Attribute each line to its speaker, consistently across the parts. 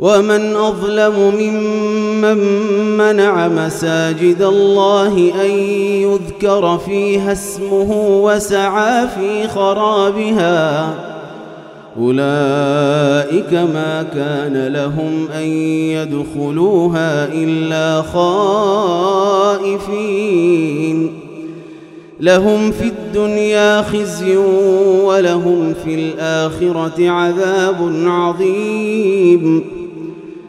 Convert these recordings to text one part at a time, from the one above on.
Speaker 1: ومن أظلم ممن منع مساجد الله أن يذكر فيها اسمه وسعى في خرابها. أولئك ما كان لهم أن يدخلوها إلا خائفين. لهم في الدنيا خزي ولهم في الآخرة عذاب عظيم.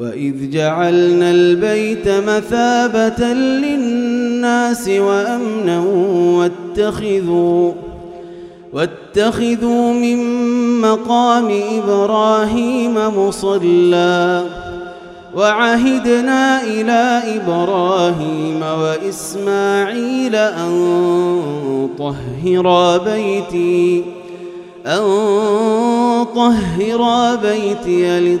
Speaker 1: وإذ جعلنا البيت مثابة للناس وأمنا واتخذوا واتخذوا من مقام إبراهيم مصلى وعهدنا إلى إبراهيم وإسماعيل أن طهرا بيتي أن طهرا بيتي